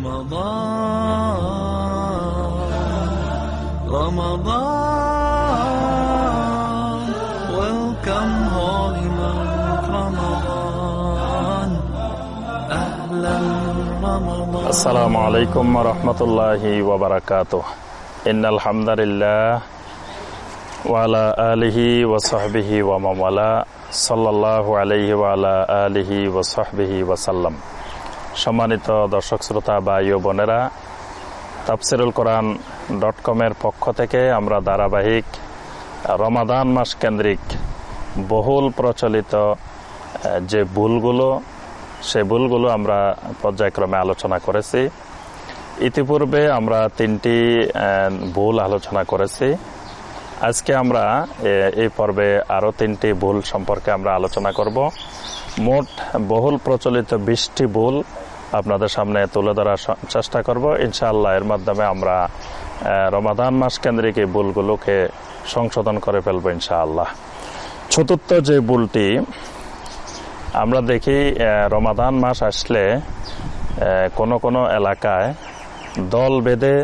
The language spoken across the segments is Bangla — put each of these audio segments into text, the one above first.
رمضان رمضان Welcome holy رمضان أهلا رمضان السلام عليكم ورحمة الله وبركاته إن الحمد لله وعلى آله وصحبه ومن والاه صلى الله عليه وعلى آله وصحبه وسلم সম্মানিত দর্শক শ্রোতা ভাই ও বোনেরা, তাফসিরুল কোরআন ডট কমের পক্ষ থেকে আমরা ধারাবাহিক রমাদান মাস কেন্দ্রিক বহুল প্রচলিত যে ভুলগুলো, সে ভুলগুলো আমরা পর্যায়ক্রমে আলোচনা করেছি। ইতিপূর্বে আমরা তিনটি ভুল আলোচনা করেছি। আজকে আমরা এই পর্বে আরও তিনটি ভুল সম্পর্কে আমরা আলোচনা করব। মোট বহুল প্রচলিত বিশটি ভুল আপনাদের সামনে তুলে ধরার চেষ্টা করব। ইনশাআল্লাহ এর মাধ্যমে আমরা রমাদান মাস কেন্দ্রিক এই ভুলগুলোকে সংশোধন করে ফেলব ইনশাআল্লাহ। চতুর্থ যে ভুলটি, আমরা দেখি রমাদান মাস আসলে কোনো কোনো এলাকায় দল বেঁধে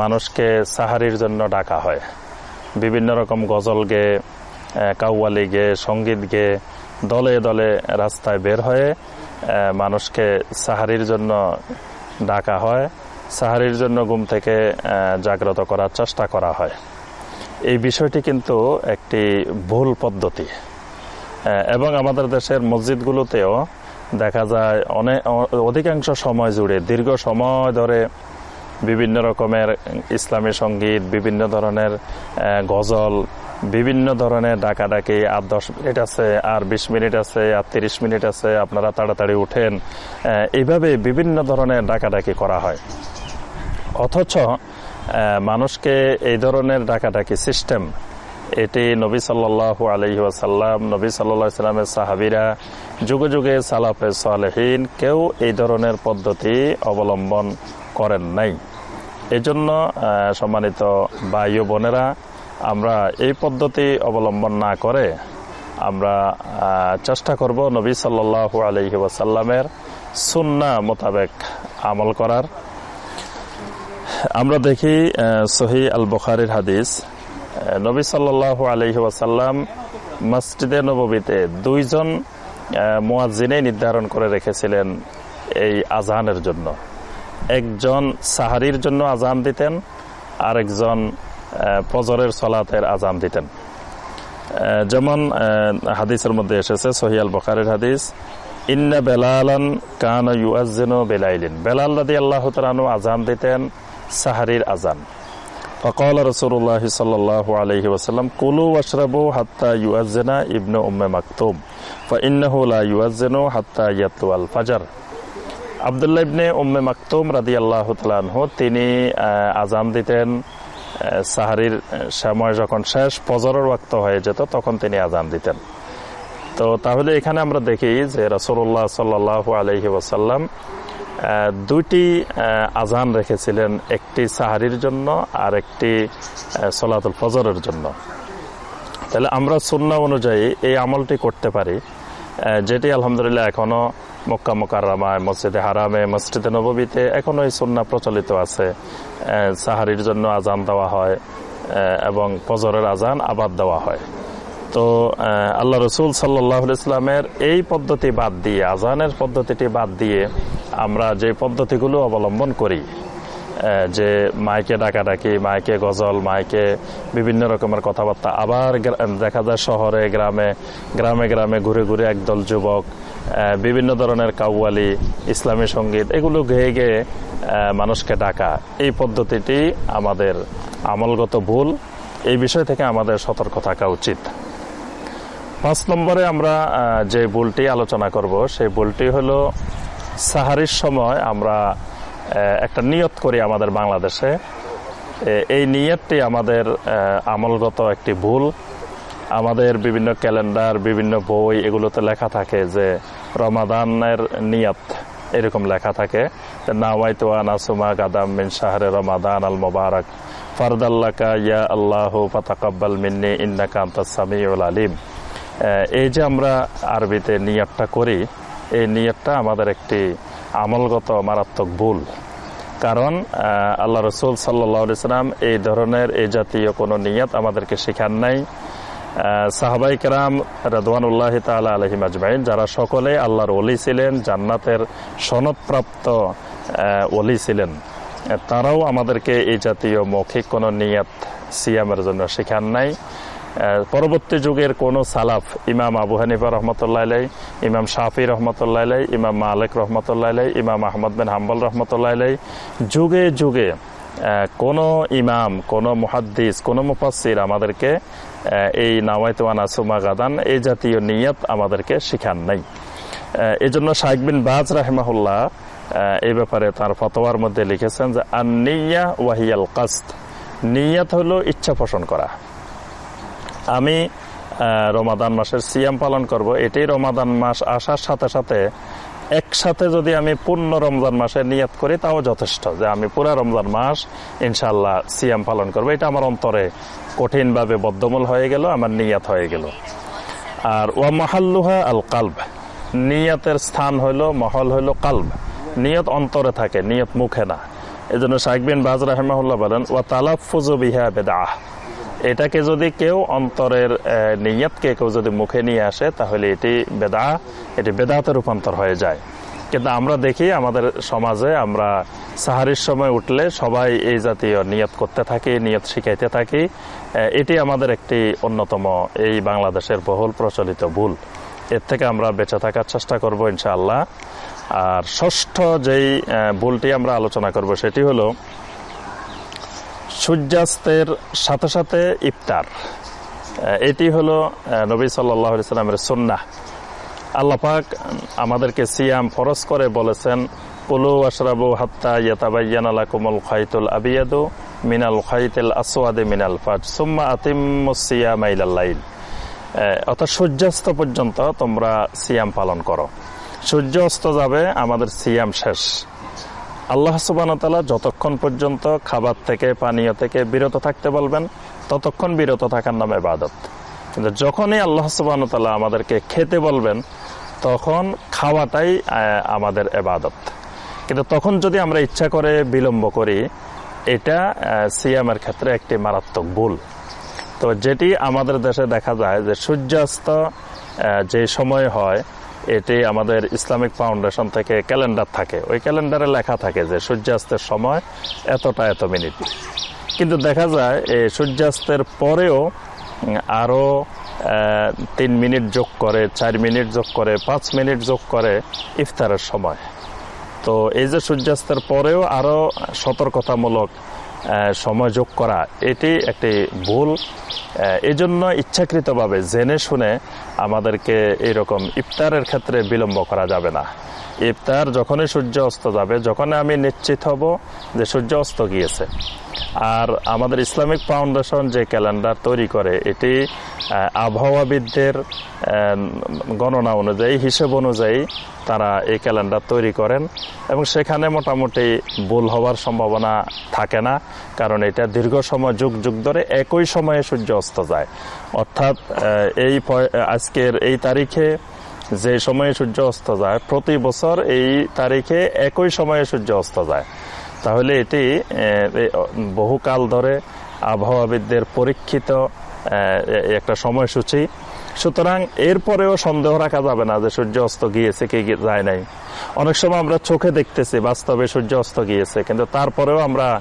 মানুষকে সাহারির জন্য ডাকা হয়। বিভিন্ন রকম গজল গে কাউয়ালি গে, সংগীত গে দলে দলে রাস্তায় বের হয়ে মানুষকে সাহারির জন্য ডাকা হয়। সাহারির জন্য ঘুম থেকে জাগ্রত করার চেষ্টা করা হয়। এই বিষয়টি কিন্তু একটি ভুল পদ্ধতি। এবং আমাদের দেশের মসজিদগুলোতেও দেখা যায় অনেক অধিকাংশ সময় জুড়ে, দীর্ঘ সময় ধরে বিভিন্ন রকমের ইসলামী সংগীত, বিভিন্ন ধরনের গজল বিভিন্ন ধরনের ডাকাডাকি আর দশ মিনিট আছে, আর বিশ মিনিট আছে, আর তিরিশ মিনিট আছে, আপনারা তাড়াতাড়ি উঠেন। এইভাবে বিভিন্ন ধরনের ডাকাডাকি করা হয়। অথচ মানুষকে এই ধরনের ডাকাডাকি সিস্টেম এটি নবী সাল্লাল্লাহু আলহি ওয়াসাল্লাম, নবী সাল্লাহ সাল্লামের সাহাবিরা যুগে যুগে সালাফে সালেহীন কেউ এই ধরনের পদ্ধতি অবলম্বন করেন নাই। এজন্য সম্মানিত বায়ু বোনেরা আমরা এই পদ্ধতি অবলম্বন না করে আমরা চেষ্টা করব নবী সাল্লাল্লাহু আলহি ওয়াসাল্লামের সুন্না মোতাবেক আমল করার। আমরা দেখি সহি আল বখারির হাদিস নবী সাল্লাল্লাহু আলহি ওয়াসাল্লাম মসজিদে নববীতে দুইজন মোয়াজিনে নির্ধারণ করে রেখেছিলেন এই আজানের জন্য। একজন সাহারির জন্য আজান দিতেন আর একজন ফজরের সলাতের আজাম দিতেন। যেমন হাদিসের মধ্যে এসেছে সহিয়াল বখারের হাদিস, ইন্না বেলালান কান ইউআজিন বেলাইলিন। বেলাল রাদি আল্লাহ তালু আজান দিতেন সাহারির আজান ফকল রসুল্লাহ সাল্লাহ আলহি ওসাল্লাম কুলু ওয়াশরাবু হাত্তা ইউআজিনা ইবনু উম্মে মাকতুম ফাইন্নাহু লা ইউআজিনু হাত্তা ইয়াতলু আল ফাজার। আবদুল্লাহ ইবনে উম্মে মাকতুম রাদি আল্লাহ তালানহু তিনি আজান দিতেন সাহারির সময় যখন শেষ, ফজরের ওয়াক্ত হয়ে যেত, তখন তিনি আজান দিতেন। তো তাহলে এখানে আমরা দেখি যে রসুল্লাহ সাল্লাহ আলহি ওসাল্লাম দুইটি আজান রেখেছিলেন, একটি সাহারির জন্য আর একটি সলাতুল ফজরের জন্য। তাহলে আমরা সুন্না অনুযায়ী এই আমলটি করতে পারি যেটি আলহামদুলিল্লাহ এখনও মক্কা মোকাররামায় মসজিদে হারামে, মসজিদে নববীতে এখনও এই সন্না প্রচলিত আছে। সাহারির জন্য আজান দেওয়া হয় এবং পজরের আজান আবাদ দেওয়া হয়। তো আল্লাহ রসুল সাল্লাহ ইসলামের এই পদ্ধতি বাদ দিয়ে আজানের পদ্ধতিটি বাদ দিয়ে আমরা যে পদ্ধতিগুলো অবলম্বন করি যে মাইকে ডাকাডাকি, মাইকে গজল, মাইকে বিভিন্ন রকমের কথাবার্তা। আবার দেখা যায় শহরে, গ্রামে গ্রামে গ্রামে ঘুরে ঘুরে একদল যুবক বিভিন্ন ধরনের কাউয়ালি, ইসলামী সংগীত, এগুলো গেয়ে গেয়ে মানুষকে ডাকা এই পদ্ধতিটি আমাদের আমলগত ভুল। এই বিষয় থেকে আমাদের সতর্ক থাকা উচিত। পাঁচ নম্বরে আমরা যে ভুলটি আলোচনা করব, সেই ভুলটি হলো সাহারির সময় আমরা একটা নিয়ত করি আমাদের বাংলাদেশে। এই নিয়তটি আমাদের আমলগত একটি ভুল। আমাদের বিভিন্ন ক্যালেন্ডার, বিভিন্ন বই এগুলোতে লেখা থাকে যে রমাদানের নিয়ত এরকম লেখা থাকে। নাওয়াইতু আনাসুমা গাদাম মিন শাহরে রমাদান আল মোবারক। ফারদাল্লাকা ইয়া আল্লাহ ফাতাকাব্বাল মিন্নি ইন্নাকা আনতাস সামিউল আলিম। এই যে আমরা আরবিতে নিয়তটা করি, এই নিয়তটা আমাদের একটি আমলগত মারাত্মক ভুল। কারণ আল্লাহ রসুল সাল্লাম এই ধরনের, এই জাতীয় কোনো নিয়াত আমাদেরকে শেখান নাই। সাহাবাই কেরাম রাদওয়ানুল্লাহ তালা আলহিম আজমাইন, যারা সকলে আল্লাহর অলি ছিলেন, জান্নাতের সনদপ্রাপ্ত অলি ছিলেন, তারাও আমাদেরকে এই জাতীয় মৌখিক কোনো নিয়াত, সিয়ামের জন্য শেখান নাই। পরবর্তী যুগের কোন সালাফ ইমাম আবু হানিফা রহমতুল্লাহ আলাই ইমাম শাফি রহমতুল্লাহ আলাই ইমাম মালিক রহমতুল্লাহ আলাই ইমাম আহমদ বিন হাম্বল রহমতুল্লাহ আলাই যুগে যুগে কোন ইমাম কোন মুহাদ্দিস কোন মুফাসির আমাদেরকে এই নাওয়াইতওয়ানা সুমা গাদান এই জাতীয় নিয়ত আমাদেরকে শিখান নাই। আহ, এই জন্য শাইক বিন বাজ রাহেমাহুল্লাহ এই ব্যাপারে তার ফতোয়ার মধ্যে লিখেছেন যে আন্নিয়া ওয়াহিয়াল কাস্ত নিয়াত হলো ইচ্ছা পোষণ করা। আমি রমাদান মাসের সিয়াম পালন করব। এটাই রমাদান মাস আসার সাথে সাথে একসাথে যদি আমি পূর্ণ রমজান মাসে নিয়াত করি, তাও যথেষ্ট যে আমি পুরা রমজান মাস ইনশাল্লাহ সিয়াম পালন করব। এটা আমার অন্তরে কঠিনভাবে বদ্ধমূল হয়ে গেল, আমার নিয়াত হয়ে গেল। আর ওয়া মাহাল্লুহা আল কালব, নিয়তের স্থান হইল, মহল হইল কালব। নিয়ত অন্তরে থাকে, নিয়ত মুখে না। এই জন্য শাইক বিন বাজ রাহমাহুল্লাহ বলেন, ওয়া তালাফুজু বিহা বেদাহ এটাকে যদি কেউ অন্তরের নিয়তকে কেউ যদি মুখে নিয়ে আসে, তাহলে এটি বেদা এটি বেদাতে রূপান্তর হয়ে যায়। কিন্তু আমরা দেখি আমাদের সমাজে আমরা সাহারির সময় উঠলে সবাই এই জাতীয় নিয়ত করতে থাকি, নিয়ত শিখাইতে থাকি। এটি আমাদের একটি অন্যতম এই বাংলাদেশের বহুল প্রচলিত ভুল। এর থেকে আমরা বেঁচে থাকার চেষ্টা করব ইনশাআল্লাহ। আর ষষ্ঠ যেই ভুলটি আমরা আলোচনা করব সেটি হলো সূর্যাস্তের সাথে সাথে ইফতার। এটি হলো নবী সাল্লাহ সাল্লামের সুন্নাহ। আল্লাপাক আমাদেরকে সিয়াম ফরজ করে বলেছেন, কুলু আশরাবু হাত্তা ইয়াতাবাইয়ান আলাকুমুল খাইতুল আবিয়াদু মিনাল খাইতুল আসওয়াদে মিনাল ফাজ, সুম্মা আতিম্মু সিয়াম ইলাল লাইল। অর্থাৎ সূর্যাস্ত পর্যন্ত তোমরা সিয়াম পালন করো। সূর্য অস্ত যাবে, আমাদের সিয়াম শেষ। আল্লাহ সুবানতালা যতক্ষণ পর্যন্ত খাবার থেকে পানীয় থেকে বিরত থাকতে বলবেন ততক্ষণ বিরত থাকার নাম এবাদত কিন্তু যখনই আল্লাহ সুবানতালা আমাদেরকে খেতে বলবেন তখন খাওয়াটাই আমাদের এবাদত কিন্তু তখন যদি আমরা ইচ্ছা করে বিলম্ব করি এটা আহ, সিয়ামের ক্ষেত্রে একটি মারাত্মক ভুল। তো যেটি আমাদের দেশে দেখা যায় যে সূর্যাস্ত যে সময় হয় এটি আমাদের ইসলামিক ফাউন্ডেশন থেকে ক্যালেন্ডার থাকে। ওই ক্যালেন্ডারে লেখা থাকে যে, সূর্যাস্তের সময় এতটা এত মিনিট। কিন্তু দেখা যায়, এই সূর্যাস্তের পরেও আরও তিন মিনিট যোগ করে, চার মিনিট যোগ করে, পাঁচ মিনিট যোগ করে ইফতারের সময়। তো এই যে সূর্যাস্তের পরেও আরও সতর্কতামূলক সময় যোগ করা এটি একটি ভুল। আহ, এই জন্য ইচ্ছাকৃতভাবে জেনে শুনে আমাদেরকে এরকম ইফতারের ক্ষেত্রে বিলম্ব করা যাবে না। ইফতার যখনই সূর্য অস্ত যাবে যখন আমি নিশ্চিত হব যে সূর্য অস্ত গিয়েছে। আর আমাদের ইসলামিক ফাউন্ডেশন যে ক্যালেন্ডার তৈরি করে এটি আবহাওয়াবিদদের গণনা অনুযায়ী হিসেব অনুযায়ী তারা এই ক্যালেন্ডার তৈরি করেন এবং সেখানে মোটামুটি ভুল হওয়ার সম্ভাবনা থাকে না। কারণ এটা দীর্ঘ সময়, যুগ যুগ ধরে একই সময়ে সূর্য অস্ত যায়। অর্থাৎ এই আজকের এই তারিখে যে সময়ে সূর্য অস্ত যায়, প্রতি বছর এই তারিখে একই সময়ে সূর্য অস্ত যায়। তাহলে এটি বহুকাল ধরে আবহাওয়াবিদদের পরীক্ষিত একটা সময়সূচি। সুতরাং এরপরেও সন্দেহ রাখা যাবে না যে সূর্য অস্ত গিয়েছে কি যায় নাই। অনেক সময় আমরা চোখে দেখতেছি বাস্তবে সূর্য অস্ত গিয়েছে কিন্তু তারপরেও আমরা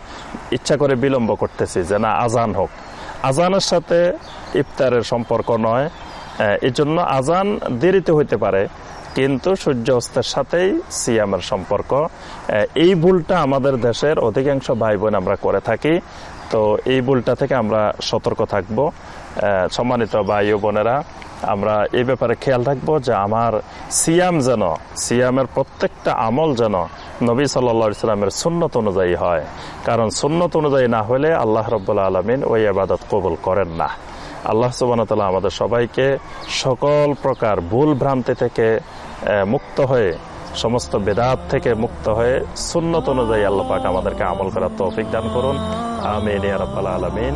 ইচ্ছা করে বিলম্ব করতেছি যে না আজান হোক। আজানের সাথে ইফতারের সম্পর্ক নয় আহ, এই জন্য আজান দেরিতে হইতে পারে কিন্তু সূর্য অস্তের সাথেই সিয়ামের সম্পর্ক এই ভুলটা আমাদের দেশের অধিকাংশ ভাই বোন আমরা করে থাকি। তো এই ভুলটা থেকে আমরা সতর্ক থাকব। সম্মানিত ভাই ও বোনেরা, আমরা এই ব্যাপারে খেয়াল রাখব যে আমার সিয়াম যেন, সিয়ামের প্রত্যেকটা আমল যেন নবী সাল্লা ইসলামের সুন্নত অনুযায়ী হয়। কারণ সুন্নত অনুযায়ী না হলে আল্লাহ রব্বুল্লা আলমিন ওই আবাদত কবুল করেন না। আল্লাহ সুবান আমাদের সবাইকে সকল প্রকার ভুল ভ্রান্তি থেকে মুক্ত হয়ে, সমস্ত বেদাত থেকে মুক্ত হয়ে সুন্নত অনুযায়ী আল্লাহ পাক আমাদেরকে আমল করার তৌফিক দান করুন। আমিন আলামিন।